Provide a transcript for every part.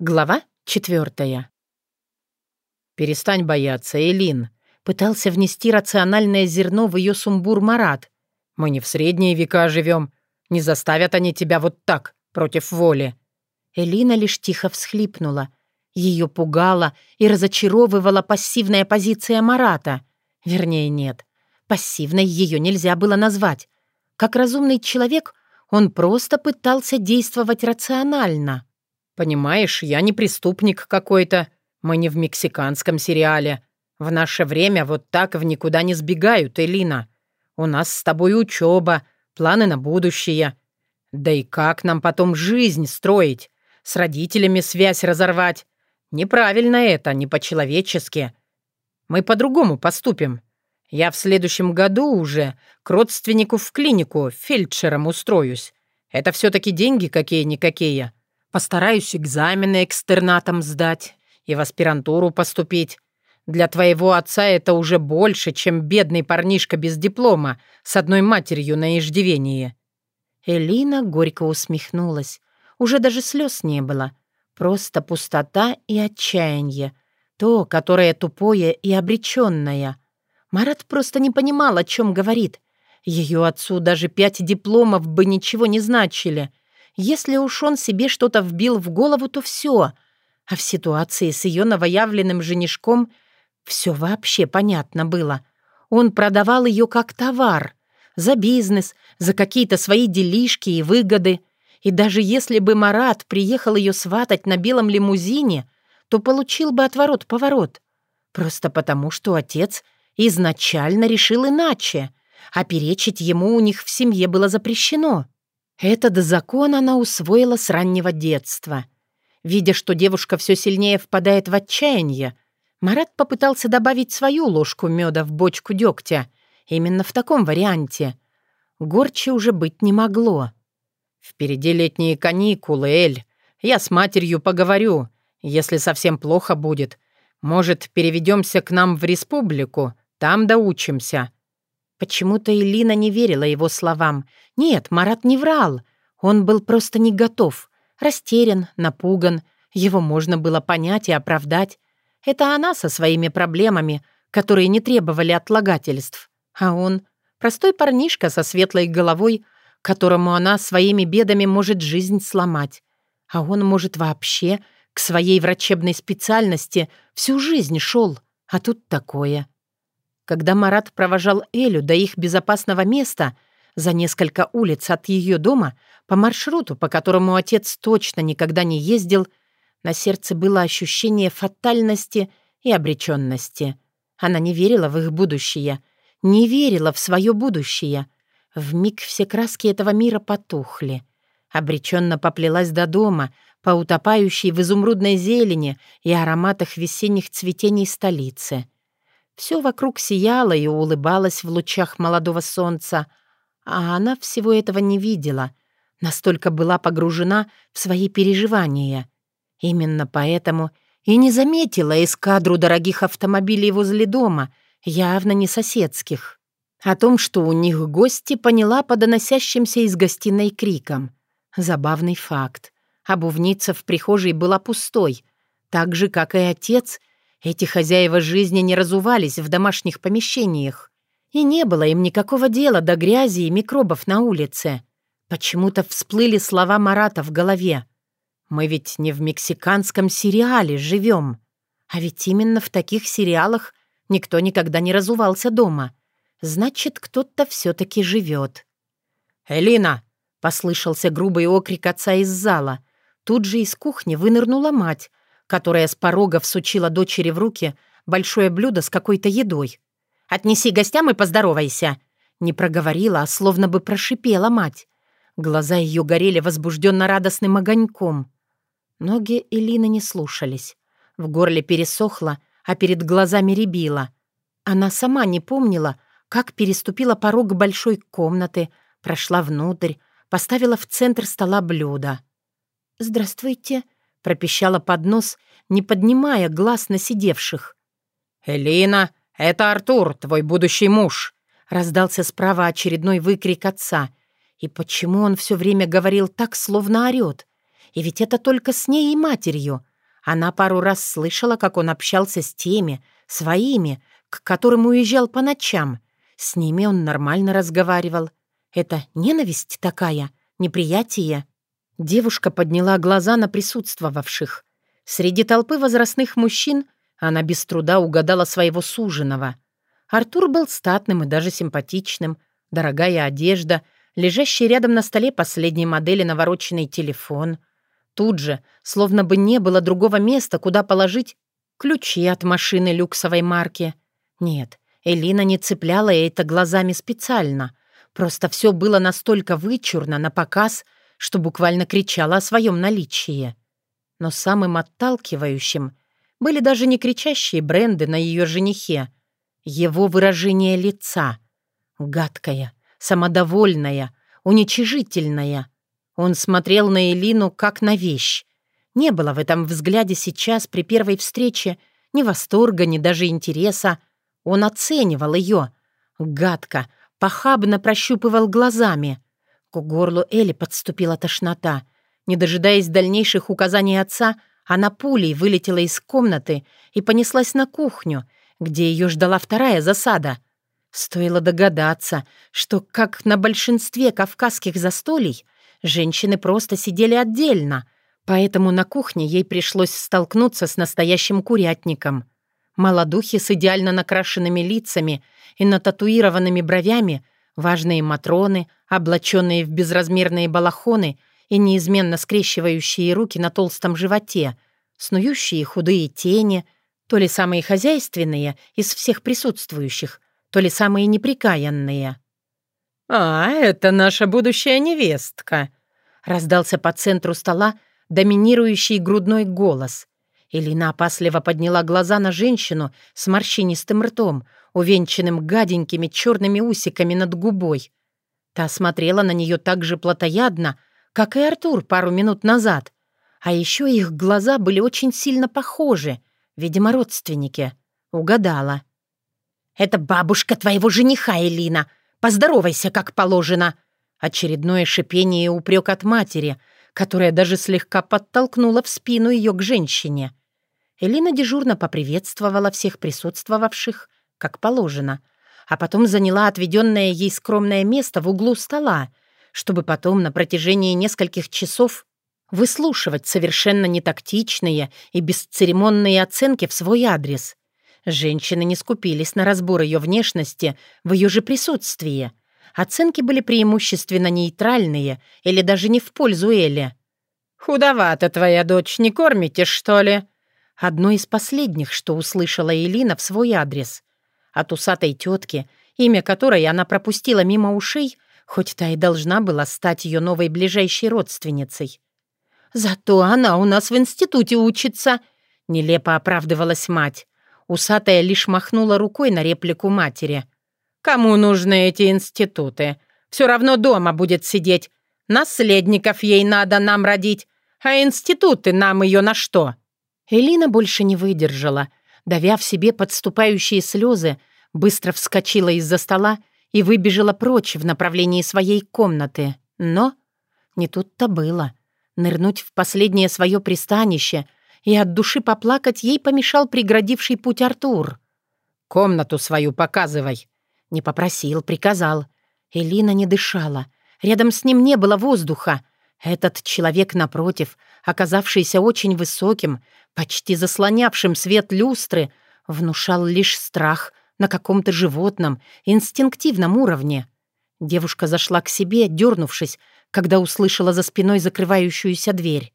Глава четвертая. «Перестань бояться, Элин», — пытался внести рациональное зерно в ее сумбур Марат. «Мы не в средние века живем. Не заставят они тебя вот так, против воли». Элина лишь тихо всхлипнула. Ее пугала и разочаровывала пассивная позиция Марата. Вернее, нет. Пассивной ее нельзя было назвать. Как разумный человек, он просто пытался действовать рационально. «Понимаешь, я не преступник какой-то. Мы не в мексиканском сериале. В наше время вот так в никуда не сбегают, Элина. У нас с тобой учеба, планы на будущее. Да и как нам потом жизнь строить? С родителями связь разорвать? Неправильно это, не по-человечески. Мы по-другому поступим. Я в следующем году уже к родственнику в клинику фельдшером устроюсь. Это все-таки деньги какие-никакие. Постараюсь экзамены экстернатом сдать и в аспирантуру поступить. Для твоего отца это уже больше, чем бедный парнишка без диплома с одной матерью на иждивении». Элина горько усмехнулась. Уже даже слез не было. Просто пустота и отчаяние. То, которое тупое и обреченное. Марат просто не понимал, о чем говорит. Ее отцу даже пять дипломов бы ничего не значили — если уж он себе что-то вбил в голову, то все. А в ситуации с ее новоявленным женишком все вообще понятно было. Он продавал ее как товар. За бизнес, за какие-то свои делишки и выгоды. И даже если бы Марат приехал ее сватать на белом лимузине, то получил бы отворот-поворот. Просто потому, что отец изначально решил иначе, а перечить ему у них в семье было запрещено. Этот закон она усвоила с раннего детства. Видя, что девушка все сильнее впадает в отчаяние, Марат попытался добавить свою ложку меда в бочку дегтя. Именно в таком варианте. Горче уже быть не могло. «Впереди летние каникулы, Эль. Я с матерью поговорю. Если совсем плохо будет, может, переведемся к нам в республику? Там доучимся. Почему-то Элина не верила его словам. Нет, Марат не врал. Он был просто не готов. Растерян, напуган. Его можно было понять и оправдать. Это она со своими проблемами, которые не требовали отлагательств. А он — простой парнишка со светлой головой, которому она своими бедами может жизнь сломать. А он, может, вообще к своей врачебной специальности всю жизнь шел. А тут такое — когда Марат провожал Элю до их безопасного места за несколько улиц от ее дома по маршруту, по которому отец точно никогда не ездил, на сердце было ощущение фатальности и обреченности. Она не верила в их будущее, не верила в свое будущее. В миг все краски этого мира потухли. Обреченно поплелась до дома, по утопающей в изумрудной зелени и ароматах весенних цветений столицы — все вокруг сияло и улыбалось в лучах молодого солнца, а она всего этого не видела, настолько была погружена в свои переживания. Именно поэтому и не заметила эскадру дорогих автомобилей возле дома, явно не соседских. О том, что у них гости, поняла по доносящимся из гостиной криком. Забавный факт. Обувница в прихожей была пустой, так же, как и отец — эти хозяева жизни не разувались в домашних помещениях, и не было им никакого дела до грязи и микробов на улице. Почему-то всплыли слова Марата в голове. «Мы ведь не в мексиканском сериале живем. А ведь именно в таких сериалах никто никогда не разувался дома. Значит, кто-то все-таки живет». «Элина!» — послышался грубый окрик отца из зала. Тут же из кухни вынырнула мать, которая с порога всучила дочери в руки большое блюдо с какой-то едой. «Отнеси гостям и поздоровайся!» Не проговорила, а словно бы прошипела мать. Глаза ее горели возбужденно радостным огоньком. Ноги Элины не слушались. В горле пересохло, а перед глазами рябило. Она сама не помнила, как переступила порог большой комнаты, прошла внутрь, поставила в центр стола блюдо. «Здравствуйте», пропищала под нос, не поднимая глаз на сидевших. «Элина, это Артур, твой будущий муж!» Раздался справа очередной выкрик отца. И почему он все время говорил так, словно орёт? И ведь это только с ней и матерью. Она пару раз слышала, как он общался с теми, своими, к которым уезжал по ночам. С ними он нормально разговаривал. Это ненависть такая, неприятие. Девушка подняла глаза на присутствовавших. Среди толпы возрастных мужчин она без труда угадала своего суженого. Артур был статным и даже симпатичным, дорогая одежда, лежащий рядом на столе последней модели навороченный телефон. Тут же, словно бы не было другого места, куда положить ключи от машины люксовой марки. Нет, Элина не цепляла это глазами специально. Просто все было настолько вычурно, на показ, что буквально кричала о своем наличии. Но самым отталкивающим были даже не кричащие бренды на ее женихе, его выражение лица. Гадкое, самодовольное, уничижительное. Он смотрел на Элину как на вещь. Не было в этом взгляде сейчас, при первой встрече, ни восторга, ни даже интереса. Он оценивал ее. Гадко, похабно прощупывал глазами. К горлу Эли подступила тошнота. Не дожидаясь дальнейших указаний отца, она пулей вылетела из комнаты и понеслась на кухню, где ее ждала вторая засада. Стоило догадаться, что, как на большинстве кавказских застолий, женщины просто сидели отдельно, поэтому на кухне ей пришлось столкнуться с настоящим курятником. Молодухи с идеально накрашенными лицами и нататуированными бровями, важные матроны, облаченные в безразмерные балахоны и неизменно скрещивающие руки на толстом животе, снующие худые тени, то ли самые хозяйственные из всех присутствующих, то ли самые неприкаянные. «А, это наша будущая невестка», — раздался по центру стола доминирующий грудной голос. Элина опасливо подняла глаза на женщину с морщинистым ртом, увенчанным гаденькими черными усиками над губой. Та смотрела на нее так же плотоядно, как и Артур пару минут назад. А еще их глаза были очень сильно похожи, видимо, родственники. Угадала. «Это бабушка твоего жениха, Элина. Поздоровайся, как положено!» Очередное шипение и упрек от матери, которая даже слегка подтолкнула в спину ее к женщине. Элина дежурно поприветствовала всех присутствовавших, как положено, а потом заняла отведенное ей скромное место в углу стола, чтобы потом на протяжении нескольких часов выслушивать совершенно нетактичные и бесцеремонные оценки в свой адрес. Женщины не скупились на разбор ее внешности в ее же присутствии. Оценки были преимущественно нейтральные или даже не в пользу Элли. «Худовата твоя дочь, не кормите, что ли?» Одно из последних, что услышала Элина в свой адрес. От усатой тетки, имя которой она пропустила мимо ушей, хоть та и должна была стать ее новой ближайшей родственницей. «Зато она у нас в институте учится», — нелепо оправдывалась мать. Усатая лишь махнула рукой на реплику матери. «Кому нужны эти институты? Все равно дома будет сидеть. Наследников ей надо нам родить. А институты нам ее на что?» Элина больше не выдержала. Давя в себе подступающие слезы, быстро вскочила из-за стола и выбежала прочь в направлении своей комнаты. Но не тут-то было. Нырнуть в последнее свое пристанище и от души поплакать ей помешал преградивший путь Артур. «Комнату свою показывай!» Не попросил, приказал. Элина не дышала. Рядом с ним не было воздуха. Этот человек, напротив, оказавшийся очень высоким, почти заслонявшим свет люстры, внушал лишь страх на каком-то животном, инстинктивном уровне. Девушка зашла к себе, дернувшись, когда услышала за спиной закрывающуюся дверь.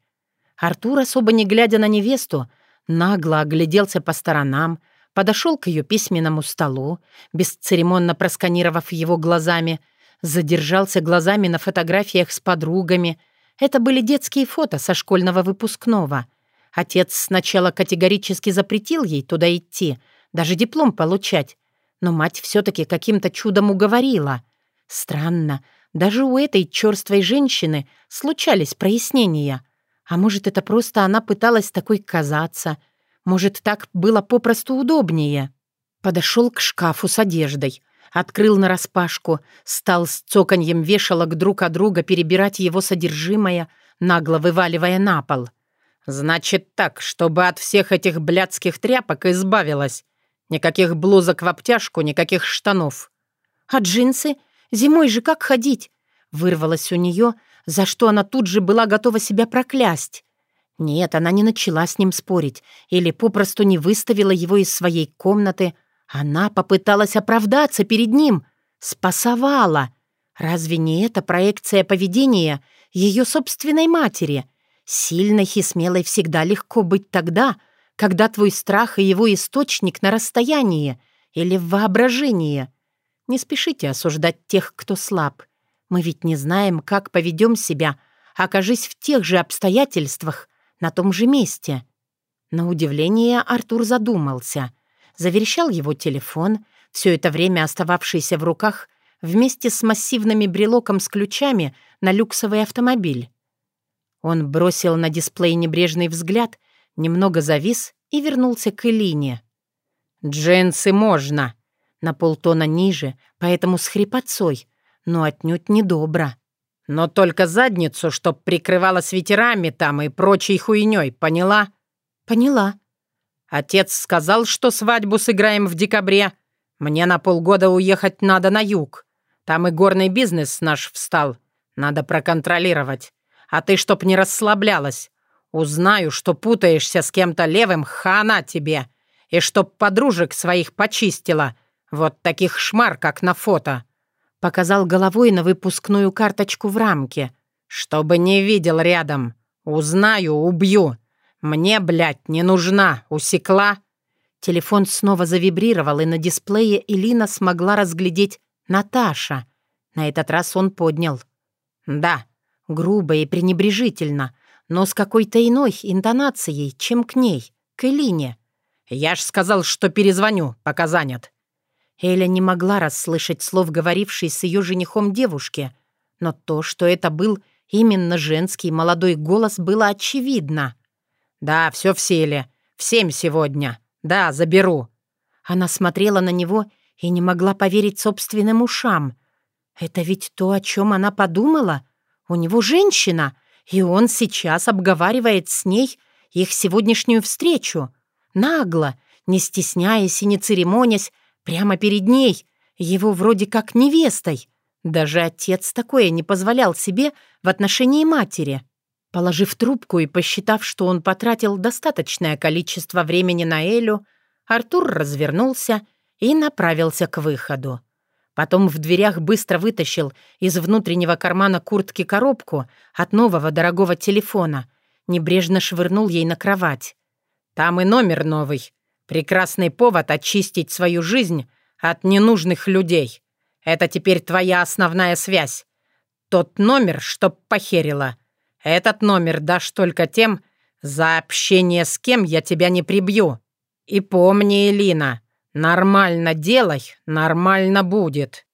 Артур, особо не глядя на невесту, нагло огляделся по сторонам, подошел к ее письменному столу, бесцеремонно просканировав его глазами, задержался глазами на фотографиях с подругами. Это были детские фото со школьного выпускного. Отец сначала категорически запретил ей туда идти, даже диплом получать, но мать все-таки каким-то чудом уговорила. Странно, даже у этой черствой женщины случались прояснения — а может, это просто она пыталась такой казаться? Может, так было попросту удобнее? Подошел к шкафу с одеждой, открыл нараспашку, стал с цоканьем вешалок друг от друга перебирать его содержимое, нагло вываливая на пол. «Значит так, чтобы от всех этих блядских тряпок избавилась. Никаких блузок в обтяжку, никаких штанов». «А джинсы? Зимой же как ходить?» Вырвалась у нее, за что она тут же была готова себя проклясть. Нет, она не начала с ним спорить или попросту не выставила его из своей комнаты. Она попыталась оправдаться перед ним, спасовала. Разве не это проекция поведения ее собственной матери? Сильной и смелой всегда легко быть тогда, когда твой страх и его источник на расстоянии или в воображении. Не спешите осуждать тех, кто слаб. Мы ведь не знаем, как поведем себя, окажись в тех же обстоятельствах, на том же месте. На удивление Артур задумался. Заверещал его телефон, все это время остававшийся в руках, вместе с массивными брелоком с ключами на люксовый автомобиль. Он бросил на дисплей небрежный взгляд, немного завис и вернулся к Элине. «Джинсы можно!» На полтона ниже, поэтому с хрипотцой, но отнюдь недобро. Но только задницу, чтоб прикрывала свитерами там и прочей хуйней, поняла?» «Поняла». «Отец сказал, что свадьбу сыграем в декабре. Мне на полгода уехать надо на юг. Там и горный бизнес наш встал. Надо проконтролировать. А ты чтоб не расслаблялась. Узнаю, что путаешься с кем-то левым, хана тебе. И чтоб подружек своих почистила. Вот таких шмар, как на фото». Показал головой на выпускную карточку в рамке. «Чтобы не видел рядом. Узнаю, убью. Мне, блядь, не нужна. Усекла?» Телефон снова завибрировал, и на дисплее Элина смогла разглядеть Наташа. На этот раз он поднял. «Да, грубо и пренебрежительно, но с какой-то иной интонацией, чем к ней, к Элине. Я ж сказал, что перезвоню, пока занят». Эля не могла расслышать слов, говорившей с ее женихом девушки, но то, что это был именно женский молодой голос, было очевидно. «Да, все в силе. В семь сегодня. Да, заберу». Она смотрела на него и не могла поверить собственным ушам. Это ведь то, о чем она подумала. У него женщина, и он сейчас обговаривает с ней их сегодняшнюю встречу. Нагло, не стесняясь и не церемонясь, Прямо перед ней, его вроде как невестой. Даже отец такое не позволял себе в отношении матери. Положив трубку и посчитав, что он потратил достаточное количество времени на Элю, Артур развернулся и направился к выходу. Потом в дверях быстро вытащил из внутреннего кармана куртки коробку от нового дорогого телефона, небрежно швырнул ей на кровать. «Там и номер новый. Прекрасный повод очистить свою жизнь от ненужных людей. Это теперь твоя основная связь. Тот номер, чтоб похерила. Этот номер дашь только тем, за общение с кем я тебя не прибью. И помни, Элина, нормально делай, нормально будет».